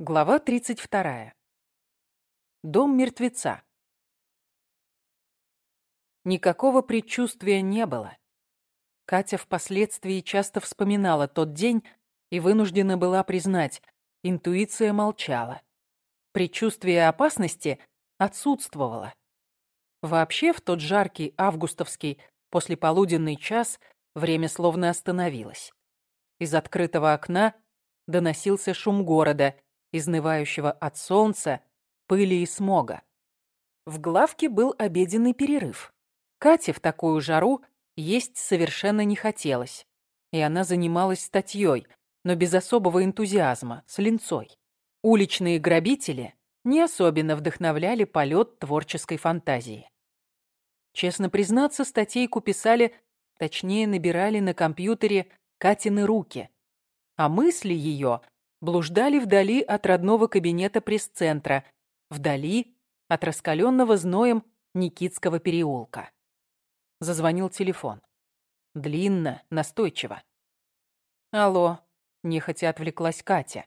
Глава 32. Дом мертвеца. Никакого предчувствия не было. Катя впоследствии часто вспоминала тот день и вынуждена была признать, интуиция молчала. Предчувствие опасности отсутствовало. Вообще, в тот жаркий августовский послеполуденный час время словно остановилось. Из открытого окна доносился шум города — изнывающего от солнца, пыли и смога. В главке был обеденный перерыв. Кате в такую жару есть совершенно не хотелось, и она занималась статьей, но без особого энтузиазма, с линцой. Уличные грабители не особенно вдохновляли полет творческой фантазии. Честно признаться, статейку писали, точнее набирали на компьютере Катины руки, а мысли ее блуждали вдали от родного кабинета пресс-центра, вдали от раскаленного зноем Никитского переулка. Зазвонил телефон. Длинно, настойчиво. «Алло», — нехотя отвлеклась Катя.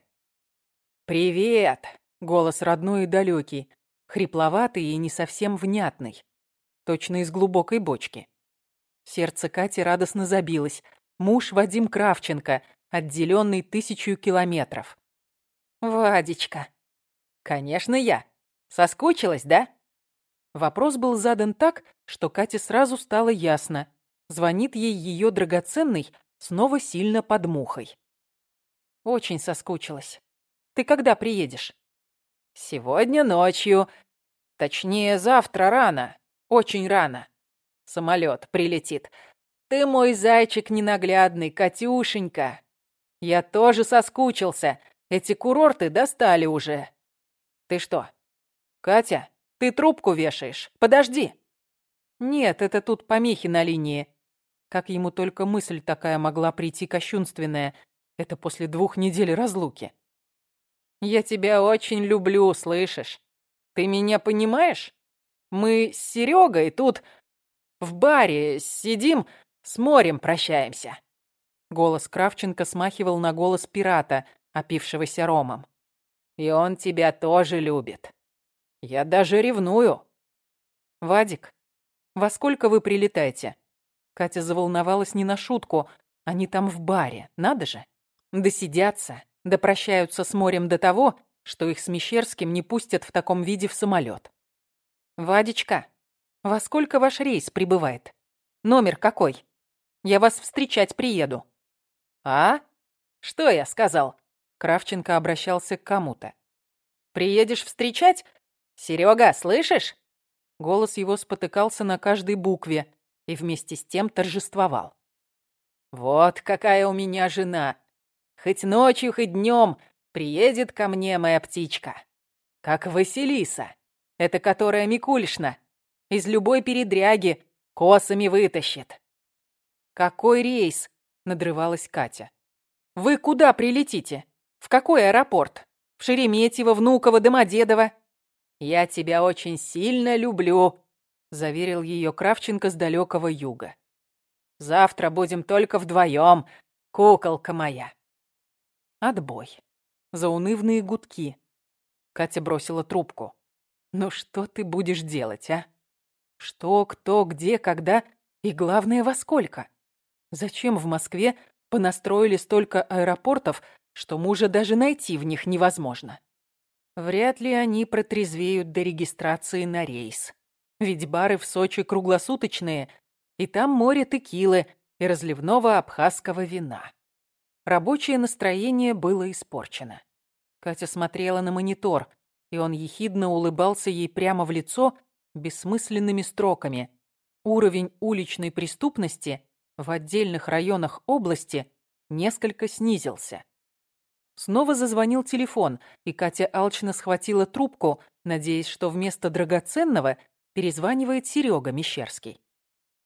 «Привет!» — голос родной и далекий, хрипловатый и не совсем внятный, точно из глубокой бочки. Сердце Кати радостно забилось. Муж Вадим Кравченко, отделенный тысячу километров. «Вадечка!» «Конечно, я. Соскучилась, да?» Вопрос был задан так, что Кате сразу стало ясно. Звонит ей ее драгоценный, снова сильно под мухой. «Очень соскучилась. Ты когда приедешь?» «Сегодня ночью. Точнее, завтра рано. Очень рано. Самолет прилетит. Ты мой зайчик ненаглядный, Катюшенька. Я тоже соскучился. Эти курорты достали уже. Ты что? Катя, ты трубку вешаешь. Подожди. Нет, это тут помехи на линии. Как ему только мысль такая могла прийти кощунственная. Это после двух недель разлуки. Я тебя очень люблю, слышишь? Ты меня понимаешь? Мы с Серегой тут в баре сидим, с морем прощаемся. Голос Кравченко смахивал на голос пирата, опившегося ромом. «И он тебя тоже любит. Я даже ревную». «Вадик, во сколько вы прилетаете?» Катя заволновалась не на шутку. Они там в баре, надо же. Досидятся, допрощаются с морем до того, что их с Мещерским не пустят в таком виде в самолет. «Вадечка, во сколько ваш рейс прибывает? Номер какой? Я вас встречать приеду». «А? Что я сказал?» Кравченко обращался к кому-то. «Приедешь встречать? Серега, слышишь?» Голос его спотыкался на каждой букве и вместе с тем торжествовал. «Вот какая у меня жена! Хоть ночью, хоть днем приедет ко мне моя птичка. Как Василиса, это которая Микульшна, из любой передряги косами вытащит». «Какой рейс?» Надрывалась Катя. «Вы куда прилетите? В какой аэропорт? В Шереметьево, Внуково, Домодедово?» «Я тебя очень сильно люблю», — заверил ее Кравченко с далекого юга. «Завтра будем только вдвоем, куколка моя». Отбой. Заунывные гудки. Катя бросила трубку. «Ну что ты будешь делать, а? Что, кто, где, когда и, главное, во сколько?» Зачем в Москве понастроили столько аэропортов, что мужа даже найти в них невозможно? Вряд ли они протрезвеют до регистрации на рейс. Ведь бары в Сочи круглосуточные, и там море текилы и разливного абхазского вина. Рабочее настроение было испорчено. Катя смотрела на монитор, и он ехидно улыбался ей прямо в лицо бессмысленными строками. Уровень уличной преступности в отдельных районах области несколько снизился. Снова зазвонил телефон, и Катя алчно схватила трубку, надеясь, что вместо драгоценного перезванивает Серега Мещерский.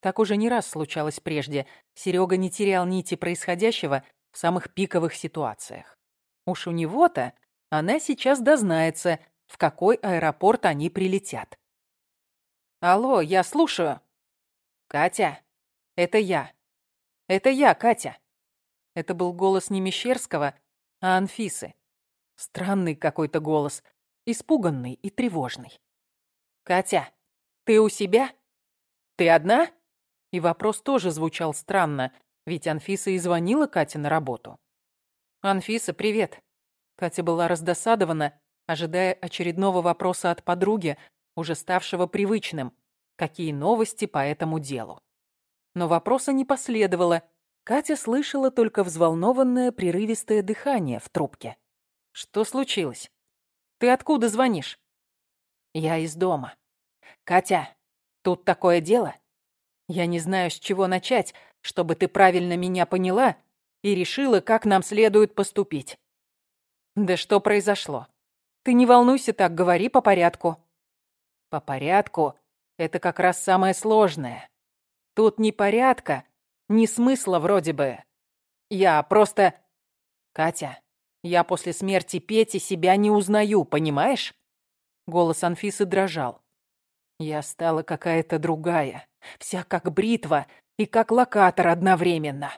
Так уже не раз случалось прежде. Серега не терял нити происходящего в самых пиковых ситуациях. Уж у него-то она сейчас дознается, в какой аэропорт они прилетят. «Алло, я слушаю». «Катя, это я. «Это я, Катя». Это был голос не Мещерского, а Анфисы. Странный какой-то голос, испуганный и тревожный. «Катя, ты у себя? Ты одна?» И вопрос тоже звучал странно, ведь Анфиса и звонила Кате на работу. «Анфиса, привет!» Катя была раздосадована, ожидая очередного вопроса от подруги, уже ставшего привычным. Какие новости по этому делу? Но вопроса не последовало. Катя слышала только взволнованное прерывистое дыхание в трубке. «Что случилось? Ты откуда звонишь?» «Я из дома. Катя, тут такое дело. Я не знаю, с чего начать, чтобы ты правильно меня поняла и решила, как нам следует поступить». «Да что произошло? Ты не волнуйся так, говори по порядку». «По порядку — это как раз самое сложное. Тут ни порядка, ни смысла вроде бы. Я просто... Катя, я после смерти Пети себя не узнаю, понимаешь?» Голос Анфисы дрожал. Я стала какая-то другая, вся как бритва и как локатор одновременно.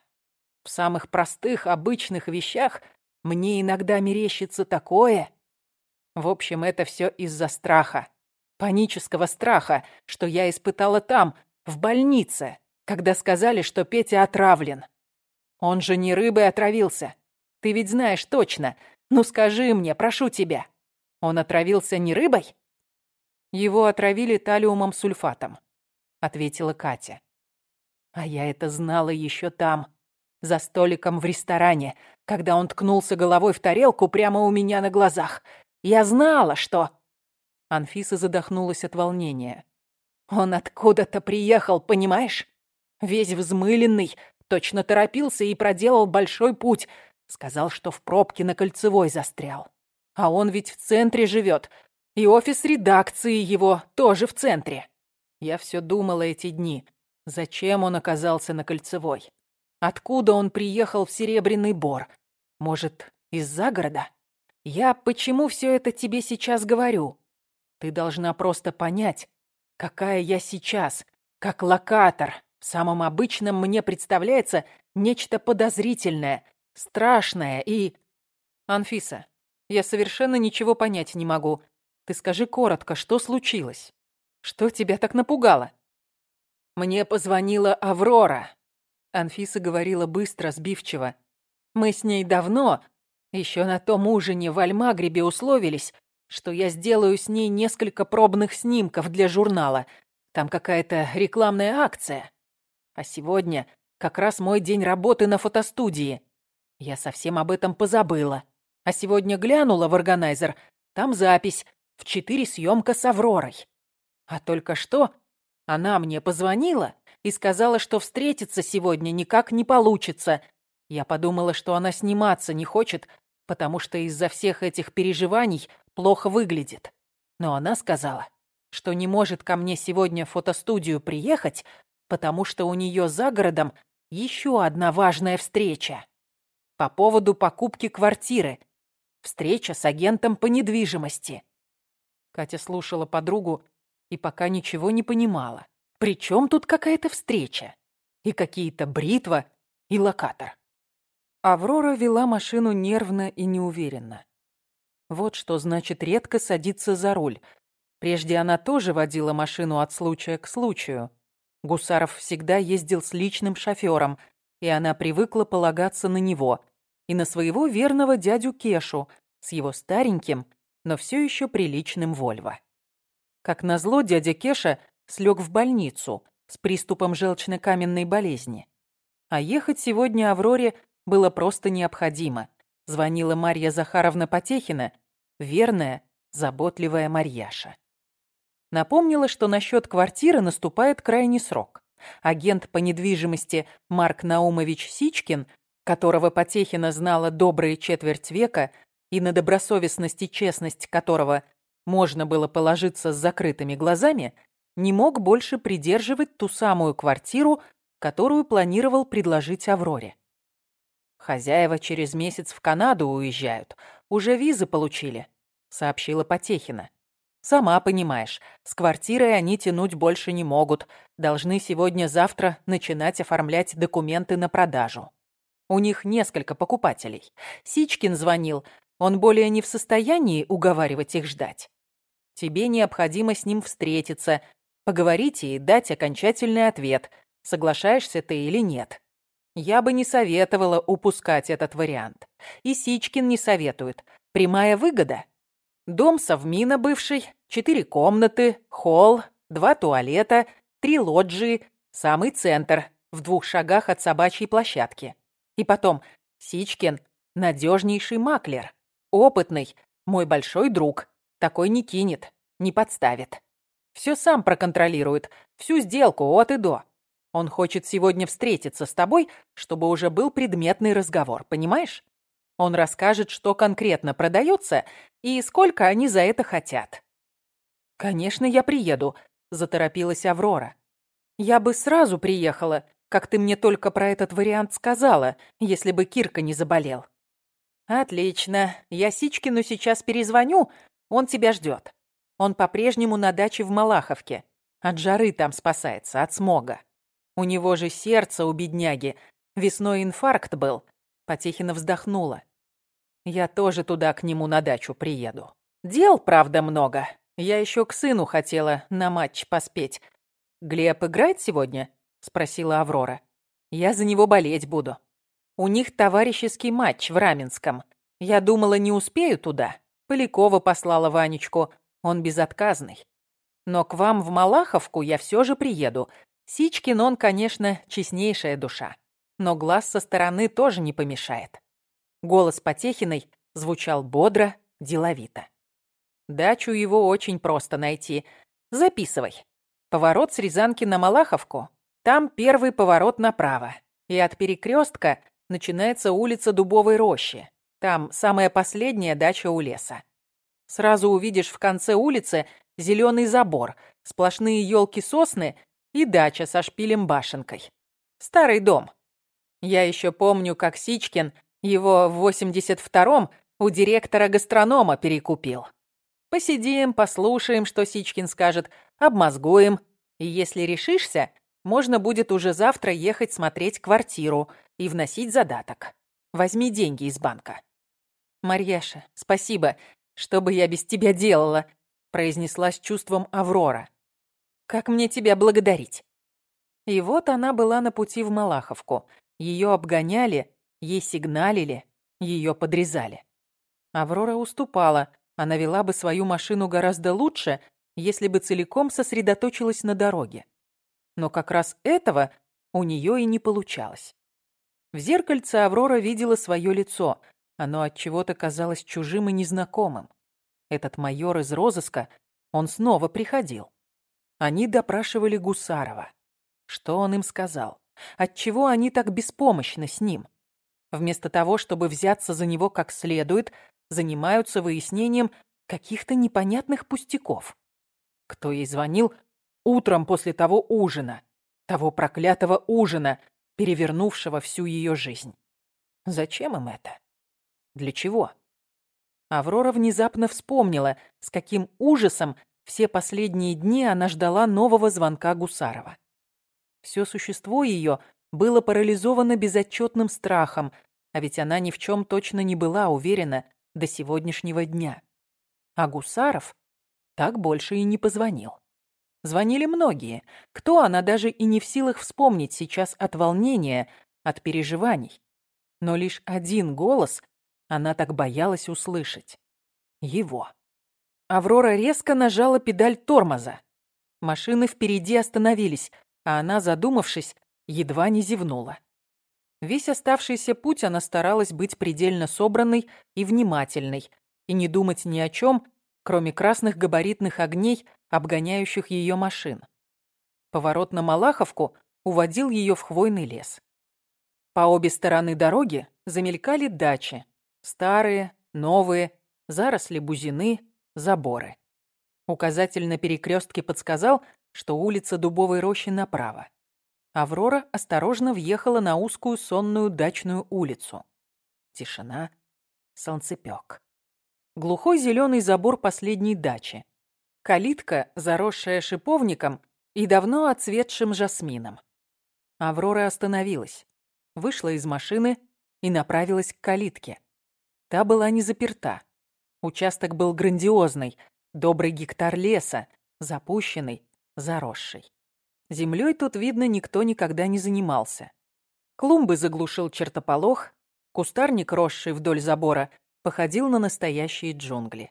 В самых простых, обычных вещах мне иногда мерещится такое. В общем, это все из-за страха. Панического страха, что я испытала там, в больнице, когда сказали, что Петя отравлен. Он же не рыбой отравился. Ты ведь знаешь точно. Ну скажи мне, прошу тебя. Он отравился не рыбой? Его отравили талиумом сульфатом, ответила Катя. А я это знала еще там, за столиком в ресторане, когда он ткнулся головой в тарелку прямо у меня на глазах. Я знала, что...» Анфиса задохнулась от волнения. «Он откуда-то приехал, понимаешь? Весь взмыленный, точно торопился и проделал большой путь. Сказал, что в пробке на Кольцевой застрял. А он ведь в центре живет, и офис редакции его тоже в центре. Я все думала эти дни, зачем он оказался на Кольцевой. Откуда он приехал в Серебряный Бор? Может, из-за города? Я почему все это тебе сейчас говорю? Ты должна просто понять, какая я сейчас, как локатор. В самом обычном мне представляется нечто подозрительное, страшное и... Анфиса, я совершенно ничего понять не могу. Ты скажи коротко, что случилось? Что тебя так напугало? Мне позвонила Аврора. Анфиса говорила быстро, сбивчиво. Мы с ней давно, еще на том ужине в Альмагребе условились, что я сделаю с ней несколько пробных снимков для журнала. Там какая-то рекламная акция. А сегодня как раз мой день работы на фотостудии. Я совсем об этом позабыла. А сегодня глянула в органайзер. Там запись. В четыре съемка с Авророй. А только что она мне позвонила и сказала, что встретиться сегодня никак не получится. Я подумала, что она сниматься не хочет, потому что из-за всех этих переживаний плохо выглядит. Но она сказала, что не может ко мне сегодня в фотостудию приехать, потому что у нее за городом еще одна важная встреча. По поводу покупки квартиры. Встреча с агентом по недвижимости. Катя слушала подругу и пока ничего не понимала. При чем тут какая-то встреча? И какие-то бритва и локатор. Аврора вела машину нервно и неуверенно. Вот что значит редко садиться за руль. Прежде она тоже водила машину от случая к случаю. Гусаров всегда ездил с личным шофером, и она привыкла полагаться на него и на своего верного дядю Кешу с его стареньким, но все еще приличным Вольво. Как назло, дядя Кеша слег в больницу с приступом желчно-каменной болезни. А ехать сегодня Авроре было просто необходимо. Звонила Марья Захаровна Потехина, верная, заботливая Марьяша. Напомнила, что насчет квартиры наступает крайний срок. Агент по недвижимости Марк Наумович Сичкин, которого Потехина знала добрые четверть века и на добросовестность и честность которого можно было положиться с закрытыми глазами, не мог больше придерживать ту самую квартиру, которую планировал предложить Авроре. «Хозяева через месяц в Канаду уезжают. Уже визы получили», — сообщила Потехина. «Сама понимаешь, с квартирой они тянуть больше не могут. Должны сегодня-завтра начинать оформлять документы на продажу. У них несколько покупателей. Сичкин звонил, Он более не в состоянии уговаривать их ждать. Тебе необходимо с ним встретиться, поговорить и дать окончательный ответ, соглашаешься ты или нет. Я бы не советовала упускать этот вариант. И Сичкин не советует. Прямая выгода. Дом совмина бывший, четыре комнаты, холл, два туалета, три лоджии, самый центр, в двух шагах от собачьей площадки. И потом, Сичкин — надежнейший маклер, опытный, мой большой друг. Такой не кинет, не подставит. Все сам проконтролирует, всю сделку от и до. Он хочет сегодня встретиться с тобой, чтобы уже был предметный разговор, понимаешь? Он расскажет, что конкретно продается и сколько они за это хотят. «Конечно, я приеду», — заторопилась Аврора. «Я бы сразу приехала, как ты мне только про этот вариант сказала, если бы Кирка не заболел». «Отлично. Я Сичкину сейчас перезвоню, он тебя ждет. Он по-прежнему на даче в Малаховке. От жары там спасается, от смога. У него же сердце у бедняги. Весной инфаркт был. Потехина вздохнула. Я тоже туда к нему на дачу приеду. Дел, правда, много. Я еще к сыну хотела на матч поспеть. Глеб играет сегодня? Спросила Аврора. Я за него болеть буду. У них товарищеский матч в Раменском. Я думала, не успею туда. Полякова послала Ванечку. Он безотказный. Но к вам в Малаховку я все же приеду. Сичкин он, конечно, честнейшая душа. Но глаз со стороны тоже не помешает. Голос Потехиной звучал бодро, деловито. Дачу его очень просто найти. Записывай. Поворот с Рязанки на Малаховку. Там первый поворот направо. И от перекрестка начинается улица Дубовой рощи. Там самая последняя дача у леса. Сразу увидишь в конце улицы зеленый забор, сплошные елки-сосны и дача со шпилем-башенкой. Старый дом. Я еще помню, как Сичкин его в 82-м у директора гастронома перекупил. Посидим, послушаем, что Сичкин скажет, обмозгуем. И если решишься, можно будет уже завтра ехать смотреть квартиру и вносить задаток. Возьми деньги из банка. «Марьяша, спасибо. Что бы я без тебя делала?» произнесла с чувством Аврора. «Как мне тебя благодарить?» И вот она была на пути в Малаховку. Ее обгоняли, ей сигналили, ее подрезали. Аврора уступала. Она вела бы свою машину гораздо лучше, если бы целиком сосредоточилась на дороге. Но как раз этого у нее и не получалось. В зеркальце Аврора видела свое лицо. Оно от чего-то казалось чужим и незнакомым. Этот майор из розыска, он снова приходил. Они допрашивали Гусарова. Что он им сказал? Отчего они так беспомощны с ним? Вместо того, чтобы взяться за него как следует, занимаются выяснением каких-то непонятных пустяков. Кто ей звонил утром после того ужина, того проклятого ужина, перевернувшего всю ее жизнь? Зачем им это? Для чего? Аврора внезапно вспомнила, с каким ужасом все последние дни она ждала нового звонка Гусарова. Все существо ее было парализовано безотчетным страхом, а ведь она ни в чем точно не была уверена до сегодняшнего дня. А Гусаров так больше и не позвонил. Звонили многие. Кто она даже и не в силах вспомнить сейчас от волнения, от переживаний. Но лишь один голос она так боялась услышать. Его. Аврора резко нажала педаль тормоза. Машины впереди остановились, а она, задумавшись, едва не зевнула. Весь оставшийся путь она старалась быть предельно собранной и внимательной и не думать ни о чем, кроме красных габаритных огней, обгоняющих ее машин. Поворот на Малаховку уводил ее в хвойный лес. По обе стороны дороги замелькали дачи, Старые, новые, заросли бузины, заборы. Указатель на перекрестке подсказал, что улица Дубовой рощи направо. Аврора осторожно въехала на узкую сонную дачную улицу. Тишина, солнцепек. Глухой зеленый забор последней дачи. Калитка, заросшая шиповником и давно отцветшим жасмином. Аврора остановилась, вышла из машины и направилась к калитке. Та была не заперта. Участок был грандиозный, добрый гектар леса, запущенный, заросший. Землей тут, видно, никто никогда не занимался. Клумбы заглушил чертополох, кустарник, росший вдоль забора, походил на настоящие джунгли.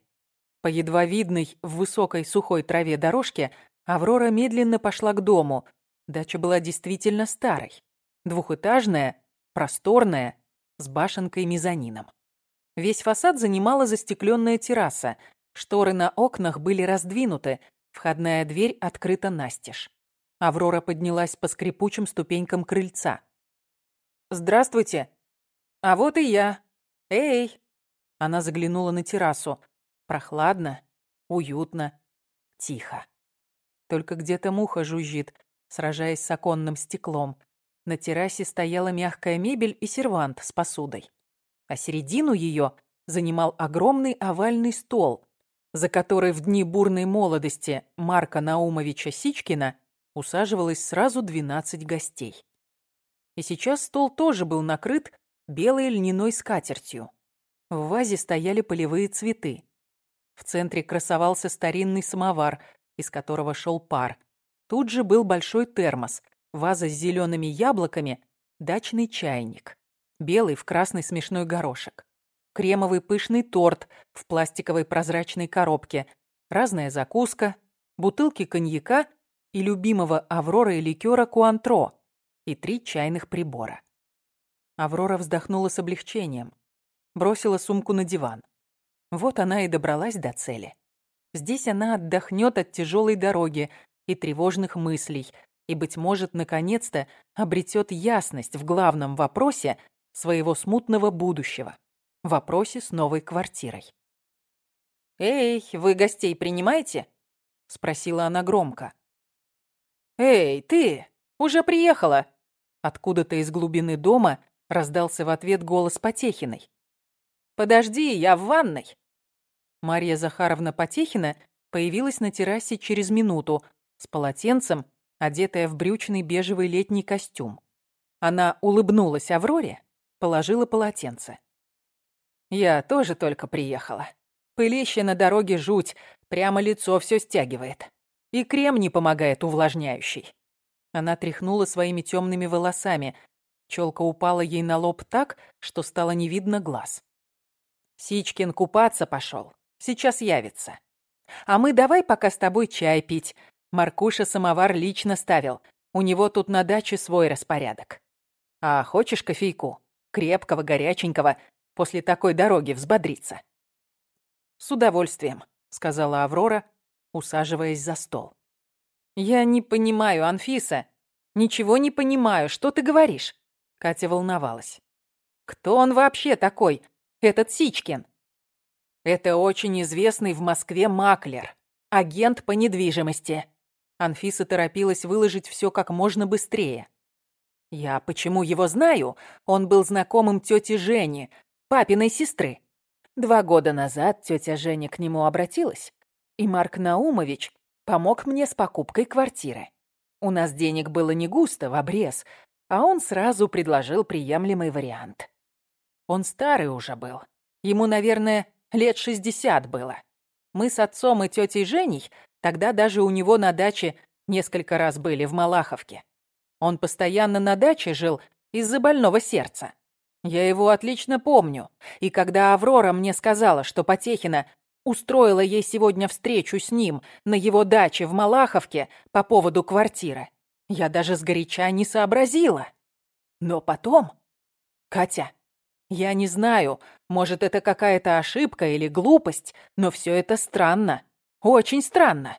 По едва видной в высокой сухой траве дорожке Аврора медленно пошла к дому. Дача была действительно старой. Двухэтажная, просторная, с башенкой-мезонином. Весь фасад занимала застекленная терраса. Шторы на окнах были раздвинуты, входная дверь открыта настежь. Аврора поднялась по скрипучим ступенькам крыльца. «Здравствуйте!» «А вот и я! Эй!» Она заглянула на террасу. Прохладно, уютно, тихо. Только где-то муха жужжит, сражаясь с оконным стеклом. На террасе стояла мягкая мебель и сервант с посудой. А середину ее занимал огромный овальный стол, за который в дни бурной молодости Марка Наумовича Сичкина усаживалось сразу 12 гостей. И сейчас стол тоже был накрыт белой льняной скатертью. В вазе стояли полевые цветы. В центре красовался старинный самовар, из которого шел пар. Тут же был большой термос, ваза с зелеными яблоками, дачный чайник. Белый в красный смешной горошек. Кремовый пышный торт в пластиковой прозрачной коробке, разная закуска, бутылки коньяка и любимого Авроры ликера Куантро, и три чайных прибора. Аврора вздохнула с облегчением. Бросила сумку на диван. Вот она и добралась до цели. Здесь она отдохнет от тяжелой дороги и тревожных мыслей, и, быть может, наконец-то обретет ясность в главном вопросе своего смутного будущего. Вопросе с новой квартирой. «Эй, вы гостей принимаете?» — спросила она громко. «Эй, ты! Уже приехала!» Откуда-то из глубины дома раздался в ответ голос Потехиной. «Подожди, я в ванной!» Мария Захаровна Потехина появилась на террасе через минуту с полотенцем, одетая в брючный бежевый летний костюм. Она улыбнулась Авроре, положила полотенце. «Я тоже только приехала. Пылище на дороге жуть, прямо лицо все стягивает. И крем не помогает увлажняющий. Она тряхнула своими темными волосами. Челка упала ей на лоб так, что стало не видно глаз. Сичкин купаться пошел. Сейчас явится. А мы давай пока с тобой чай пить. Маркуша самовар лично ставил. У него тут на даче свой распорядок. А хочешь кофейку? Крепкого, горяченького, после такой дороги взбодриться. С удовольствием, сказала Аврора, усаживаясь за стол. «Я не понимаю, Анфиса. Ничего не понимаю. Что ты говоришь?» Катя волновалась. «Кто он вообще такой, этот Сичкин?» «Это очень известный в Москве маклер, агент по недвижимости». Анфиса торопилась выложить все как можно быстрее. «Я почему его знаю? Он был знакомым тети Жени, папиной сестры. Два года назад тетя Женя к нему обратилась, и Марк Наумович Помог мне с покупкой квартиры. У нас денег было не густо, в обрез, а он сразу предложил приемлемый вариант. Он старый уже был. Ему, наверное, лет шестьдесят было. Мы с отцом и тетей Женей тогда даже у него на даче несколько раз были в Малаховке. Он постоянно на даче жил из-за больного сердца. Я его отлично помню. И когда Аврора мне сказала, что Потехина устроила ей сегодня встречу с ним на его даче в Малаховке по поводу квартиры. Я даже сгоряча не сообразила. Но потом... Катя, я не знаю, может, это какая-то ошибка или глупость, но все это странно. Очень странно.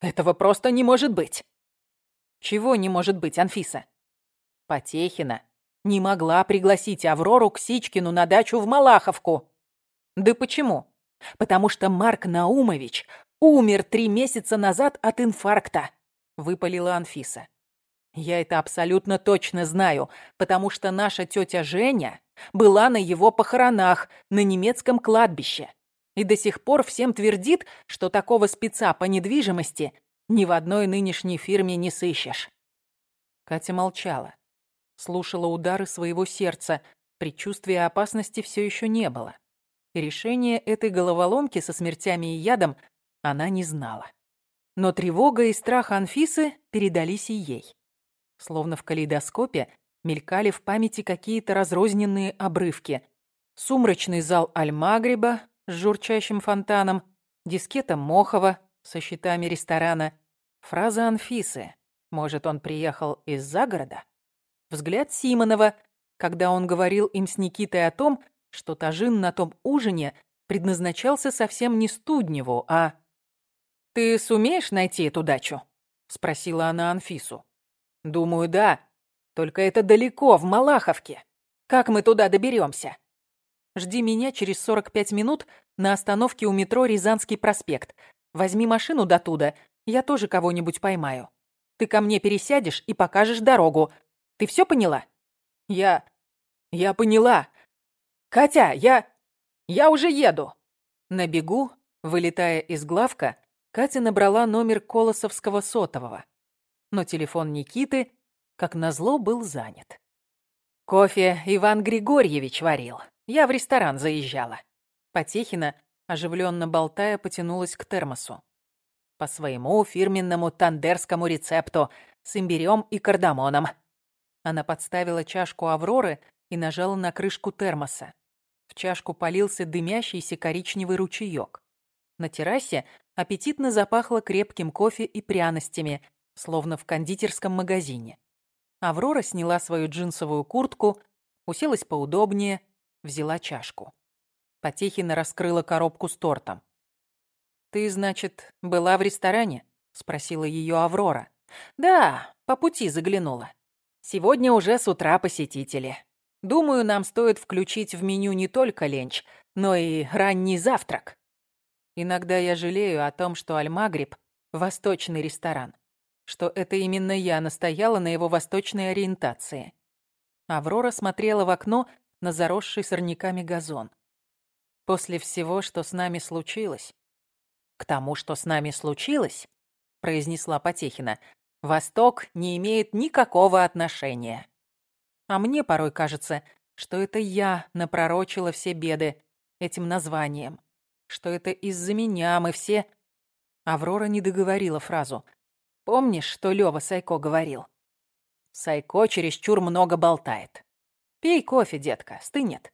Этого просто не может быть. Чего не может быть, Анфиса? Потехина не могла пригласить Аврору к Сичкину на дачу в Малаховку. Да почему? Потому что Марк Наумович умер три месяца назад от инфаркта», — выпалила Анфиса. «Я это абсолютно точно знаю, потому что наша тетя Женя была на его похоронах на немецком кладбище и до сих пор всем твердит, что такого спеца по недвижимости ни в одной нынешней фирме не сыщешь». Катя молчала, слушала удары своего сердца, предчувствия опасности все еще не было. и решения этой головоломки со смертями и ядом она не знала. Но тревога и страх Анфисы передались и ей. Словно в калейдоскопе мелькали в памяти какие-то разрозненные обрывки. Сумрачный зал Аль-Магриба с журчащим фонтаном, дискета Мохова со счетами ресторана, фраза Анфисы «Может, он приехал из загорода?» Взгляд Симонова, когда он говорил им с Никитой о том, что тажин на том ужине предназначался совсем не Студневу, а... «Ты сумеешь найти эту дачу?» — спросила она Анфису. «Думаю, да. Только это далеко, в Малаховке. Как мы туда доберемся? Жди меня через 45 минут на остановке у метро Рязанский проспект. Возьми машину до туда, я тоже кого-нибудь поймаю. Ты ко мне пересядешь и покажешь дорогу. Ты все поняла? Я... я поняла. Катя, я... я уже еду. На бегу, вылетая из главка, Катя набрала номер Колосовского сотового. Но телефон Никиты, как назло, был занят. Кофе Иван Григорьевич варил. Я в ресторан заезжала. Потехина, оживленно болтая, потянулась к термосу. По своему фирменному тандерскому рецепту с имбирем и кардамоном. Она подставила чашку Авроры и нажала на крышку термоса. В чашку полился дымящийся коричневый ручеек. На террасе аппетитно запахло крепким кофе и пряностями, словно в кондитерском магазине. Аврора сняла свою джинсовую куртку, уселась поудобнее, взяла чашку. Потехина раскрыла коробку с тортом. «Ты, значит, была в ресторане?» — спросила ее Аврора. «Да, по пути заглянула. Сегодня уже с утра посетители. Думаю, нам стоит включить в меню не только ленч, но и ранний завтрак. Иногда я жалею о том, что Альмагриб — восточный ресторан, что это именно я настояла на его восточной ориентации. Аврора смотрела в окно на заросший сорняками газон. После всего, что с нами случилось... К тому, что с нами случилось, произнесла Потехина, Восток не имеет никакого отношения. А мне порой кажется, что это я напророчила все беды этим названием, что это из-за меня мы все... Аврора не договорила фразу. Помнишь, что Лёва Сайко говорил? Сайко чересчур много болтает. Пей кофе, детка, стынет.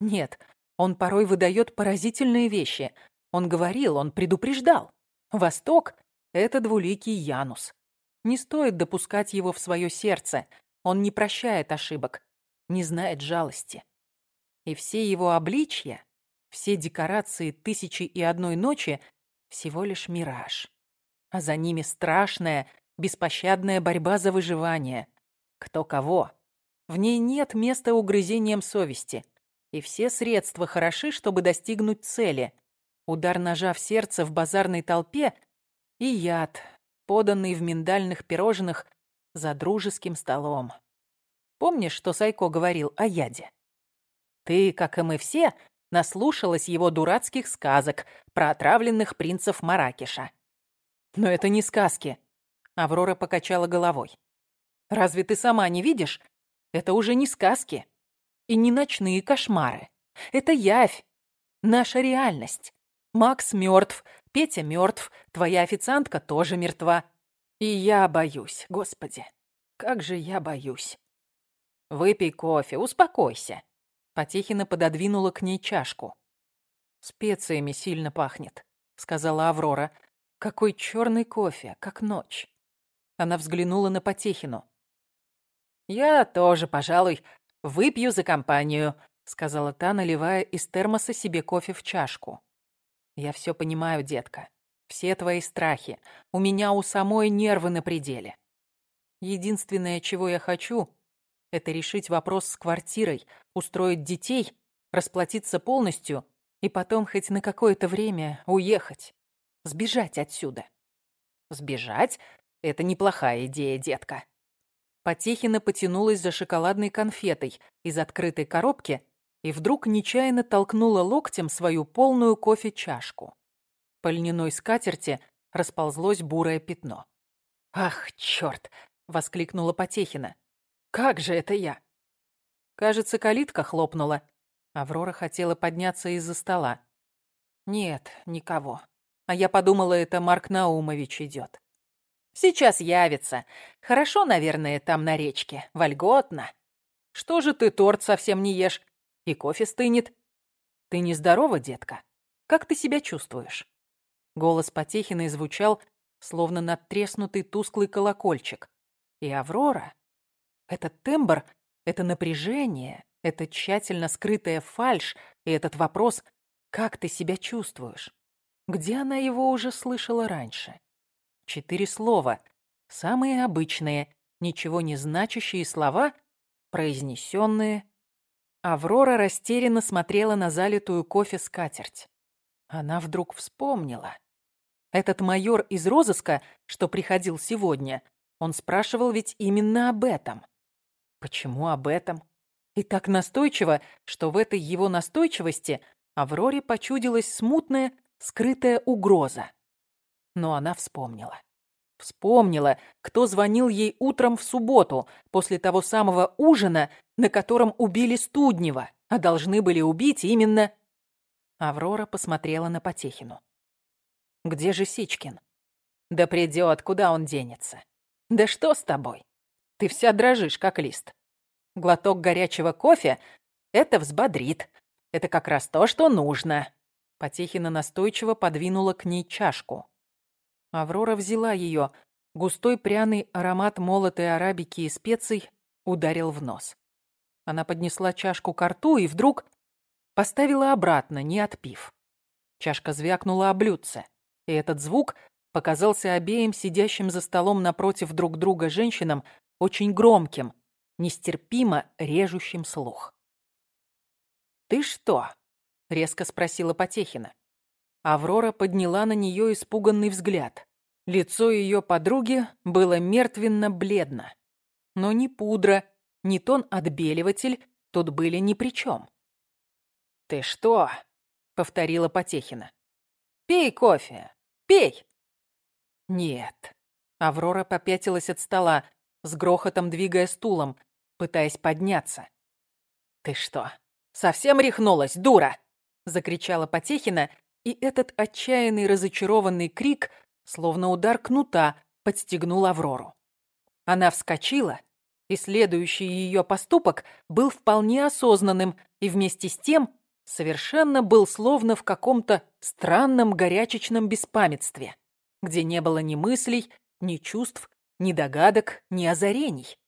Нет, он порой выдает поразительные вещи. Он говорил, он предупреждал. Восток — это двуликий Янус. Не стоит допускать его в свое сердце. Он не прощает ошибок, не знает жалости. И все его обличья, все декорации «Тысячи и одной ночи» — всего лишь мираж. А за ними страшная, беспощадная борьба за выживание. Кто кого. В ней нет места угрызениям совести. И все средства хороши, чтобы достигнуть цели. Удар ножа в сердце в базарной толпе и яд, поданный в миндальных пирожных за дружеским столом. Помнишь, что Сайко говорил о яде? Ты, как и мы все, наслушалась его дурацких сказок про отравленных принцев Маракеша. Но это не сказки. Аврора покачала головой. Разве ты сама не видишь, это уже не сказки и не ночные кошмары. Это явь, наша реальность. Макс мертв, Петя мертв, твоя официантка тоже мертва. И я боюсь, господи, как же я боюсь. Выпей кофе, успокойся. Потехина пододвинула к ней чашку. Специями сильно пахнет, сказала Аврора. Какой черный кофе, как ночь. Она взглянула на Потехину. «Я тоже, пожалуй, выпью за компанию», — сказала та, наливая из термоса себе кофе в чашку. «Я все понимаю, детка. Все твои страхи. У меня у самой нервы на пределе. Единственное, чего я хочу, это решить вопрос с квартирой, устроить детей, расплатиться полностью и потом хоть на какое-то время уехать, сбежать отсюда. Сбежать — это неплохая идея, детка. Потехина потянулась за шоколадной конфетой из открытой коробки и вдруг нечаянно толкнула локтем свою полную кофе-чашку. По льняной скатерти расползлось бурое пятно. «Ах, черт!» — воскликнула Потехина. «Как же это я?» Кажется, калитка хлопнула. Аврора хотела подняться из-за стола. Нет, никого. А я подумала, это Марк Наумович идет. Сейчас явится. Хорошо, наверное, там на речке. Вольготно. Что же ты торт совсем не ешь? И кофе стынет. Ты нездорова, детка? Как ты себя чувствуешь? Голос Потехиной звучал, словно надтреснутый тусклый колокольчик. И Аврора... Этот тембр, это напряжение, это тщательно скрытая фальшь и этот вопрос «Как ты себя чувствуешь?» Где она его уже слышала раньше? Четыре слова, самые обычные, ничего не значащие слова, произнесенные. Аврора растерянно смотрела на залитую кофе скатерть. Она вдруг вспомнила. Этот майор из розыска, что приходил сегодня, он спрашивал ведь именно об этом. Почему об этом? И так настойчиво, что в этой его настойчивости Авроре почудилась смутная, скрытая угроза. Но она вспомнила. Вспомнила, кто звонил ей утром в субботу, после того самого ужина, на котором убили Студнева, а должны были убить именно... Аврора посмотрела на Потехину. «Где же Сичкин?» «Да придет, куда он денется?» «Да что с тобой? Ты вся дрожишь, как лист. Глоток горячего кофе — это взбодрит. Это как раз то, что нужно». Потехина настойчиво подвинула к ней чашку. Аврора взяла ее. Густой пряный аромат молотой арабики и специй ударил в нос. Она поднесла чашку к рту и вдруг поставила обратно, не отпив. Чашка звякнула о блюдце, и этот звук показался обеим сидящим за столом напротив друг друга женщинам очень громким, нестерпимо режущим слух. «Ты что?» — резко спросила Потехина. Аврора подняла на нее испуганный взгляд. Лицо ее подруги было мертвенно-бледно. Но ни пудра, ни тон-отбеливатель тут были ни при чем. «Ты что?» — повторила Потехина. «Пей кофе! Пей!» «Нет». Аврора попятилась от стола, с грохотом двигая стулом, пытаясь подняться. «Ты что, совсем рехнулась, дура?» — закричала Потехина, и этот отчаянный разочарованный крик, словно удар кнута, подстегнул Аврору. Она вскочила, и следующий ее поступок был вполне осознанным и вместе с тем совершенно был словно в каком-то странном горячечном беспамятстве, где не было ни мыслей, ни чувств, ни догадок, ни озарений.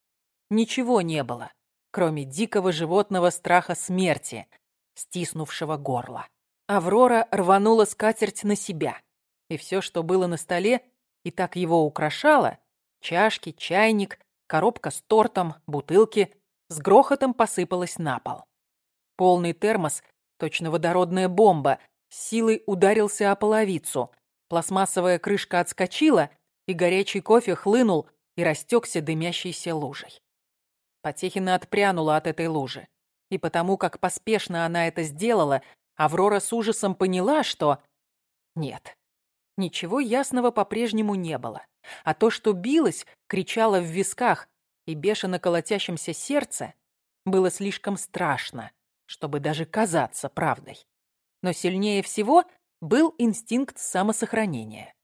Ничего не было, кроме дикого животного страха смерти, стиснувшего горло. Аврора рванула скатерть на себя, и все, что было на столе, и так его украшало — чашки, чайник, коробка с тортом, бутылки — с грохотом посыпалось на пол. Полный термос, точно водородная бомба, силой ударился о половицу, пластмассовая крышка отскочила, и горячий кофе хлынул и растекся дымящейся лужей. Потехина отпрянула от этой лужи. И потому, как поспешно она это сделала, Аврора с ужасом поняла, что... Нет, ничего ясного по-прежнему не было. А то, что билось, кричало в висках и бешено колотящемся сердце, было слишком страшно, чтобы даже казаться правдой. Но сильнее всего был инстинкт самосохранения.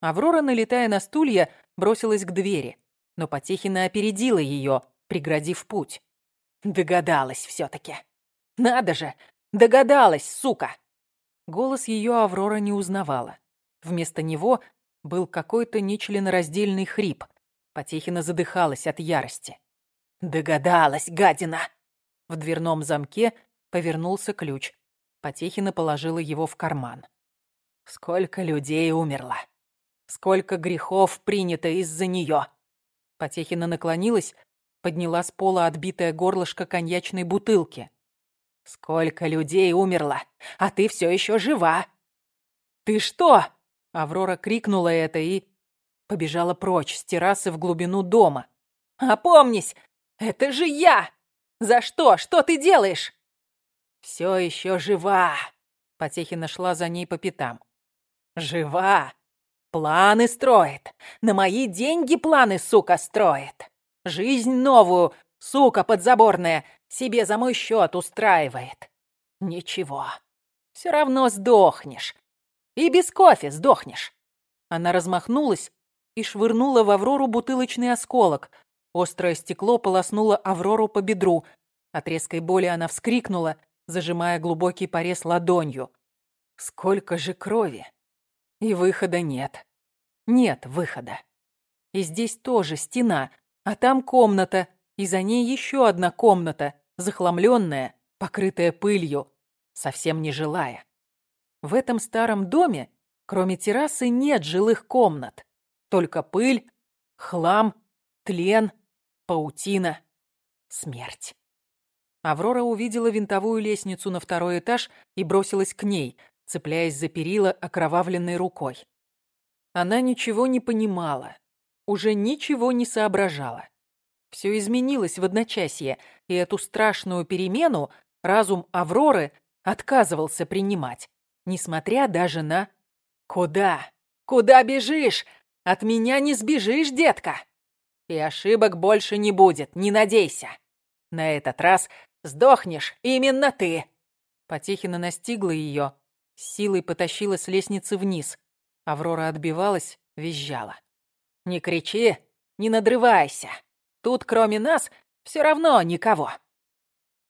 Аврора, налетая на стулья, бросилась к двери, но Потехина опередила ее, преградив путь. Догадалась все-таки. Надо же, догадалась, сука. Голос ее Аврора не узнавала. Вместо него был какой-то нечленораздельный хрип. Потехина задыхалась от ярости. «Догадалась, гадина!» В дверном замке повернулся ключ. Потехина положила его в карман. «Сколько людей умерло! Сколько грехов принято из-за нее!» Потехина наклонилась, подняла с пола отбитое горлышко коньячной бутылки. «Сколько людей умерло, а ты все еще жива!» «Ты что?» — Аврора крикнула это и побежала прочь с террасы в глубину дома. «Опомнись! Это же я! За что? Что ты делаешь?» «Все еще жива!» — Потехина шла за ней по пятам. «Жива! Планы строит! На мои деньги планы, сука, строит!» Жизнь новую, сука подзаборная, себе за мой счет устраивает. Ничего, все равно сдохнешь. И без кофе сдохнешь. Она размахнулась и швырнула в Аврору бутылочный осколок. Острое стекло полоснуло Аврору по бедру. От резкой боли она вскрикнула, зажимая глубокий порез ладонью. Сколько же крови! И выхода нет. Нет выхода. И здесь тоже стена, а там комната, и за ней еще одна комната, захламленная, покрытая пылью, совсем не жилая. В этом старом доме, кроме террасы, нет жилых комнат. Только пыль, хлам, тлен, паутина, смерть. Аврора увидела винтовую лестницу на второй этаж и бросилась к ней, цепляясь за перила окровавленной рукой. Она ничего не понимала, уже ничего не соображала. Все изменилось в одночасье, и эту страшную перемену разум Авроры отказывался принимать, несмотря даже на... «Куда? Куда бежишь? От меня не сбежишь, детка!» «И ошибок больше не будет, не надейся!» «На этот раз сдохнешь именно ты!» Потехина настигла ее, силой потащила с лестницы вниз. Аврора отбивалась, визжала. «Не кричи, не надрывайся. Тут, кроме нас, все равно никого».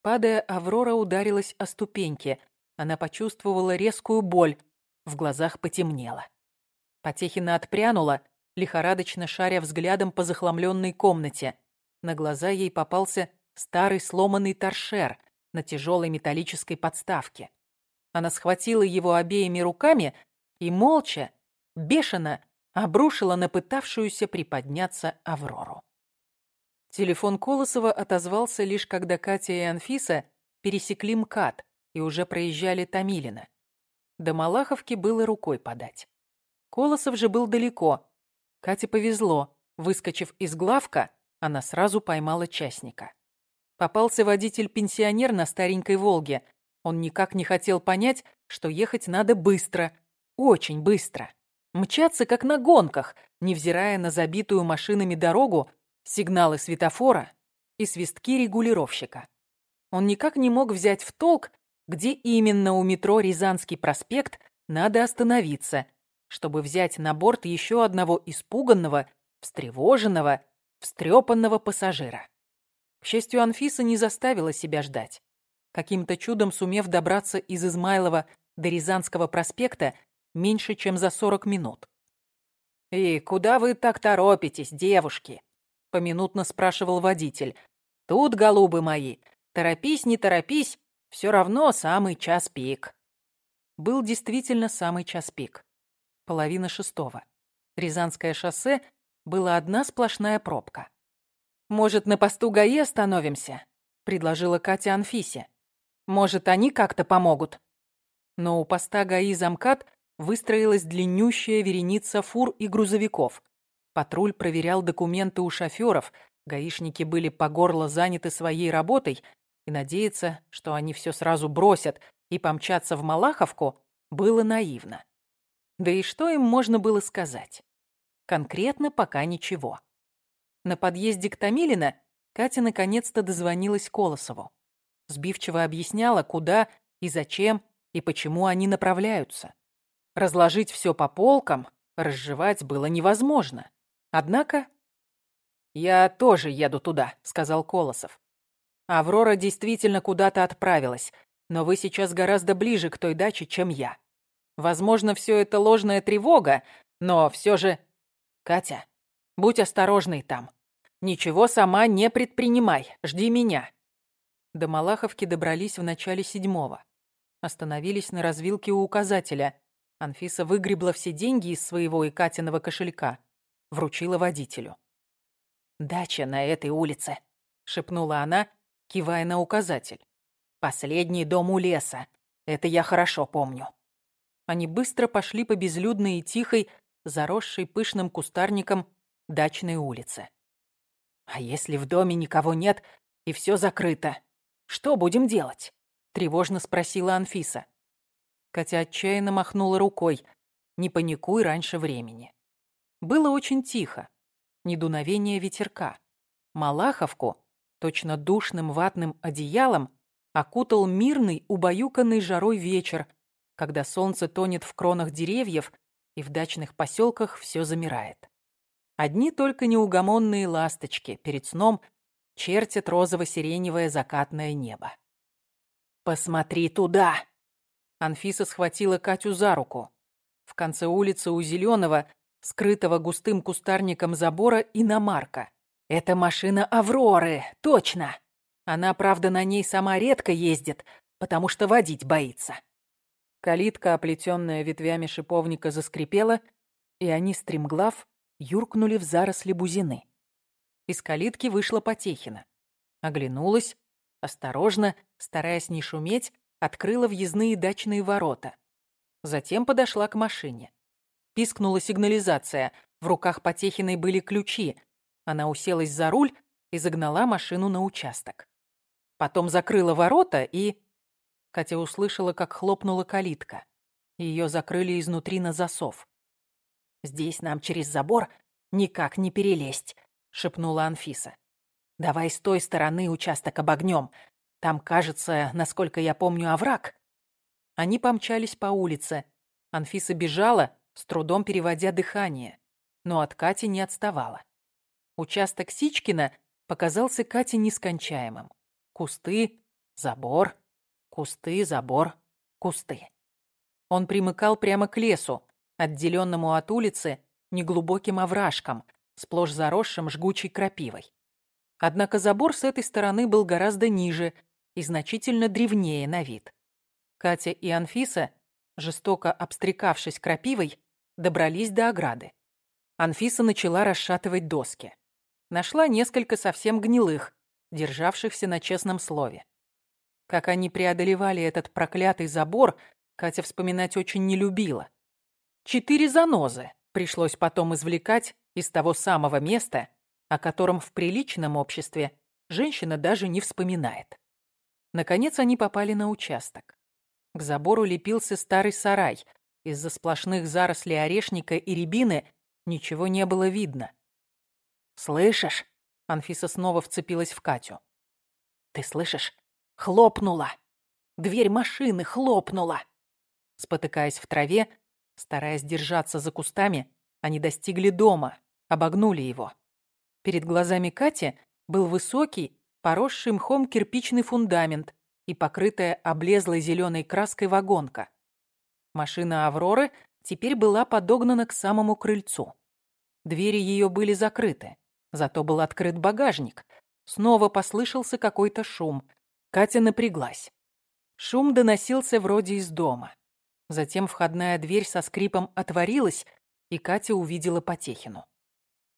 Падая, Аврора ударилась о ступеньки. Она почувствовала резкую боль. В глазах потемнело. Потехина отпрянула, лихорадочно шаря взглядом по захламленной комнате. На глаза ей попался старый сломанный торшер на тяжелой металлической подставке. Она схватила его обеими руками и молча, бешено обрушила на пытавшуюся приподняться Аврору. Телефон Колосова отозвался лишь когда Катя и Анфиса пересекли МКАД и уже проезжали Томилино. До Малаховки было рукой подать. Колосов же был далеко. Кате повезло. Выскочив из главка, она сразу поймала частника. Попался водитель-пенсионер на старенькой «Волге». Он никак не хотел понять, что ехать надо быстро, очень быстро. Мчаться, как на гонках, невзирая на забитую машинами дорогу, сигналы светофора и свистки регулировщика. Он никак не мог взять в толк, где именно у метро Рязанский проспект надо остановиться, чтобы взять на борт еще одного испуганного, встревоженного, встрепанного пассажира. К счастью, Анфиса не заставила себя ждать. Каким-то чудом сумев добраться из Измайлова до Рязанского проспекта меньше, чем за 40 минут. «И куда вы так торопитесь, девушки?» — поминутно спрашивал водитель. «Тут, голубы мои, торопись, не торопись, все равно самый час пик». Был действительно самый час пик. Половина шестого. Рязанское шоссе была одна сплошная пробка. «Может, на посту ГАИ остановимся?» — предложила Катя Анфисе. «Может, они как-то помогут?» Но у поста ГАИ замкат выстроилась длиннющая вереница фур и грузовиков. Патруль проверял документы у шоферов, гаишники были по горло заняты своей работой, и надеяться, что они все сразу бросят и помчатся в Малаховку, было наивно. Да и что им можно было сказать? Конкретно пока ничего. На подъезде к Томилино Катя наконец-то дозвонилась Колосову. Сбивчиво объясняла, куда и зачем и почему они направляются. Разложить все по полкам, разжевать было невозможно. Однако... «Я тоже еду туда», — сказал Колосов. «Аврора действительно куда-то отправилась, но вы сейчас гораздо ближе к той даче, чем я. Возможно, все это ложная тревога, но все же... Катя, будь осторожной там. Ничего сама не предпринимай, жди меня». До Малаховки добрались в начале седьмого. Остановились на развилке у указателя. Анфиса выгребла все деньги из своего и Катиного кошелька. Вручила водителю. «Дача на этой улице», — шепнула она, кивая на указатель. «Последний дом у леса. Это я хорошо помню». Они быстро пошли по безлюдной и тихой, заросшей пышным кустарником дачной улице. «А если в доме никого нет и все закрыто, что будем делать?» — тревожно спросила Анфиса. Катя отчаянно махнула рукой. «Не паникуй раньше времени». Было очень тихо. Ни дуновения ветерка. Малаховку, точно душным ватным одеялом, окутал мирный, убаюканный жарой вечер, когда солнце тонет в кронах деревьев и в дачных поселках все замирает. Одни только неугомонные ласточки перед сном чертят розово-сиреневое закатное небо. «Посмотри туда!» Анфиса схватила Катю за руку. В конце улицы у зеленого, скрытого густым кустарником забора, иномарка. «Это машина Авроры, точно!» Она, правда, на ней сама редко ездит, потому что водить боится. Калитка, оплетенная ветвями шиповника, заскрипела, и они, стремглав, юркнули в заросли бузины. Из калитки вышла Потехина. Оглянулась, осторожно, стараясь не шуметь, открыла въездные дачные ворота. Затем подошла к машине. Пискнула сигнализация. В руках Потехиной были ключи. Она уселась за руль и загнала машину на участок. Потом закрыла ворота и... Катя услышала, как хлопнула калитка. Ее закрыли изнутри на засов. «Здесь нам через забор никак не перелезть», — шепнула Анфиса. «Давай с той стороны участок обогнем. Там, кажется, насколько я помню, овраг». Они помчались по улице. Анфиса бежала, с трудом переводя дыхание, но от Кати не отставала. Участок Сичкина показался Кате нескончаемым. Кусты, забор, кусты, забор, кусты. Он примыкал прямо к лесу, отделенному от улицы неглубоким овражком, сплошь заросшим жгучей крапивой. Однако забор с этой стороны был гораздо ниже и значительно древнее на вид. Катя и Анфиса, жестоко обстрекавшись крапивой, добрались до ограды. Анфиса начала расшатывать доски. Нашла несколько совсем гнилых, державшихся на честном слове. Как они преодолевали этот проклятый забор, Катя вспоминать очень не любила. Четыре занозы пришлось потом извлекать из того самого места, о котором в приличном обществе женщина даже не вспоминает. Наконец они попали на участок. К забору лепился старый сарай. Из-за сплошных зарослей орешника и рябины ничего не было видно. «Слышишь?» — Анфиса снова вцепилась в Катю. «Ты слышишь? Хлопнула! Дверь машины хлопнула!» Спотыкаясь в траве, стараясь держаться за кустами, они достигли дома, обогнули его. Перед глазами Кати был высокий, поросший мхом кирпичный фундамент и покрытая облезлой зеленой краской вагонка. Машина Авроры теперь была подогнана к самому крыльцу. Двери ее были закрыты, зато был открыт багажник. Снова послышался какой-то шум. Катя напряглась. Шум доносился вроде из дома. Затем входная дверь со скрипом отворилась, и Катя увидела Потехину.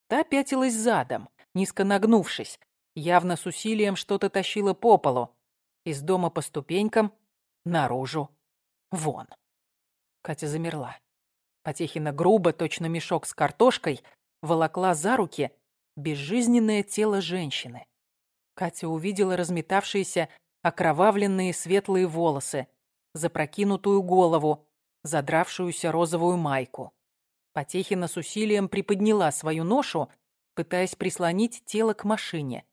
Та пятилась задом, низко нагнувшись, явно с усилием что-то тащила по полу. Из дома по ступенькам, наружу, вон. Катя замерла. Потехина грубо, точно мешок с картошкой, волокла за руки безжизненное тело женщины. Катя увидела разметавшиеся окровавленные светлые волосы, запрокинутую голову, задравшуюся розовую майку. Потехина с усилием приподняла свою ношу, пытаясь прислонить тело к машине,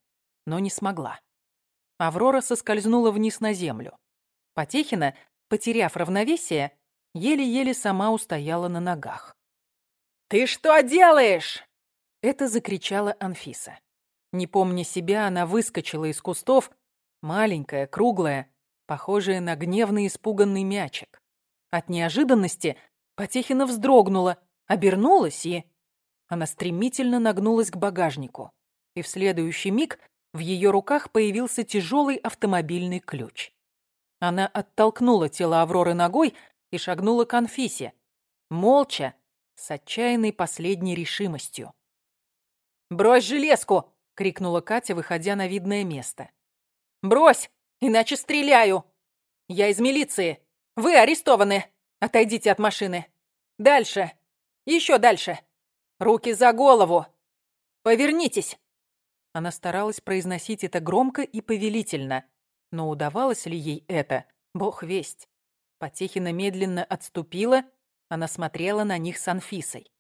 но не смогла. Аврора соскользнула вниз на землю. Потехина, потеряв равновесие, еле-еле сама устояла на ногах. «Ты что делаешь?» Это закричала Анфиса. Не помня себя, она выскочила из кустов, маленькая, круглая, похожая на гневный испуганный мячик. От неожиданности Потехина вздрогнула, обернулась и... Она стремительно нагнулась к багажнику, и в следующий миг в ее руках появился тяжелый автомобильный ключ. Она оттолкнула тело Авроры ногой и шагнула к Анфисе, молча, с отчаянной последней решимостью. «Брось железку!» — крикнула Катя, выходя на видное место. «Брось! Иначе стреляю! Я из милиции! Вы арестованы! Отойдите от машины! Дальше! Еще дальше! Руки за голову! Повернитесь!» Она старалась произносить это громко и повелительно, но удавалось ли ей это, бог весть. Потехина медленно отступила, она смотрела на них с Анфисой.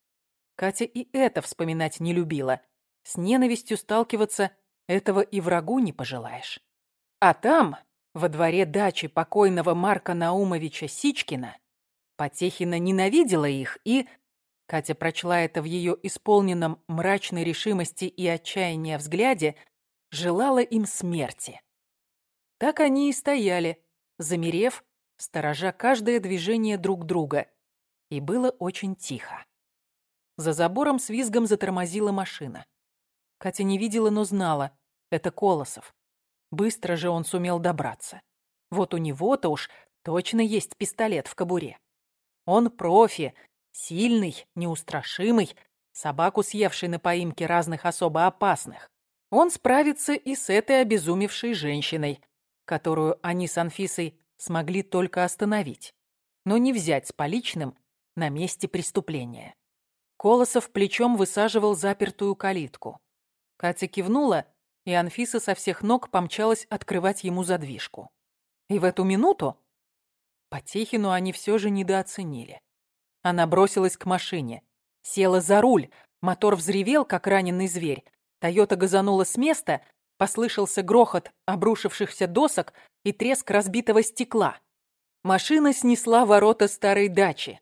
Катя и это вспоминать не любила. С ненавистью сталкиваться этого и врагу не пожелаешь. А там, во дворе дачи покойного Марка Наумовича Сичкина, Потехина ненавидела их и... Катя прочла это в ее исполненном мрачной решимости и отчаяния взгляде, желала им смерти. Так они и стояли, замерев, сторожа каждое движение друг друга. И было очень тихо. За забором с визгом затормозила машина. Катя не видела, но знала. Это Колосов. Быстро же он сумел добраться. Вот у него-то уж точно есть пистолет в кобуре. Он профи, сильный, неустрашимый, собаку съевший на поимке разных особо опасных. Он справится и с этой обезумевшей женщиной, которую они с Анфисой смогли только остановить, но не взять с поличным на месте преступления. Колосов плечом высаживал запертую калитку. Катя кивнула, и Анфиса со всех ног помчалась открывать ему задвижку. И в эту минуту Потехину они все же недооценили. Она бросилась к машине, села за руль, мотор взревел, как раненый зверь, Тойота газанула с места, послышался грохот обрушившихся досок и треск разбитого стекла. Машина снесла ворота старой дачи,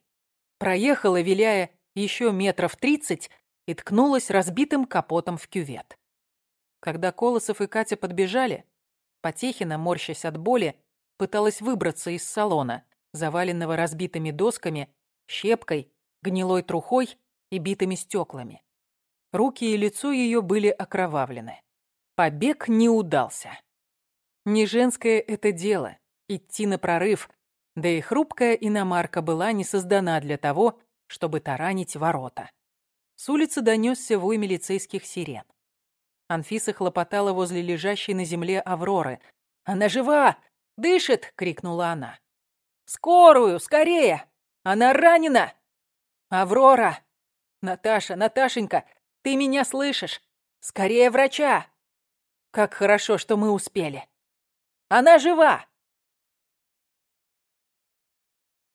проехала, виляя еще метров тридцать, и ткнулась разбитым капотом в кювет. Когда Колосов и Катя подбежали, Потехина, морщась от боли, пыталась выбраться из салона, заваленного разбитыми досками, щепкой, гнилой трухой и битыми стеклами. Руки и лицо ее были окровавлены. Побег не удался. Не женское это дело — идти на прорыв, да и хрупкая иномарка была не создана для того, чтобы таранить ворота. С улицы донесся вой милицейских сирен. Анфиса хлопотала возле лежащей на земле Авроры. «Она жива! Дышит!» — крикнула она. «Скорую! Скорее! Она ранена!» «Аврора! Наташа, Наташенька, ты меня слышишь? Скорее врача!» Как хорошо, что мы успели. Она жива!»